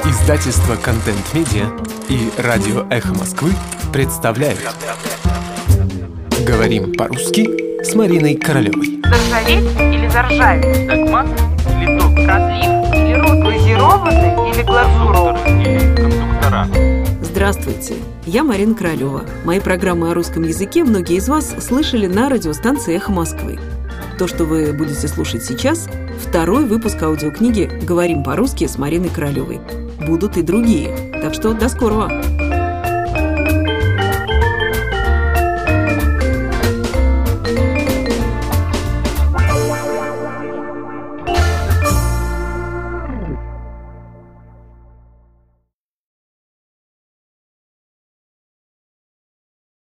Издательство «Контент Медиа» и радио «Эхо Москвы представляют Говорим по-русски с Мариной Королевой Заржаветь или заржавить? Догмат или док? Разлив или рот? Глазированный или глазурованный? Или кондуктора? Здравствуйте, я Марина Королева. Мои программы о русском языке многие из вас слышали на радиостанции «Эхо Москвы». То, что вы будете слушать сейчас – второй выпуск аудиокниги «Говорим по-русски» с Мариной Королевой. Будут и другие, так что до скорого!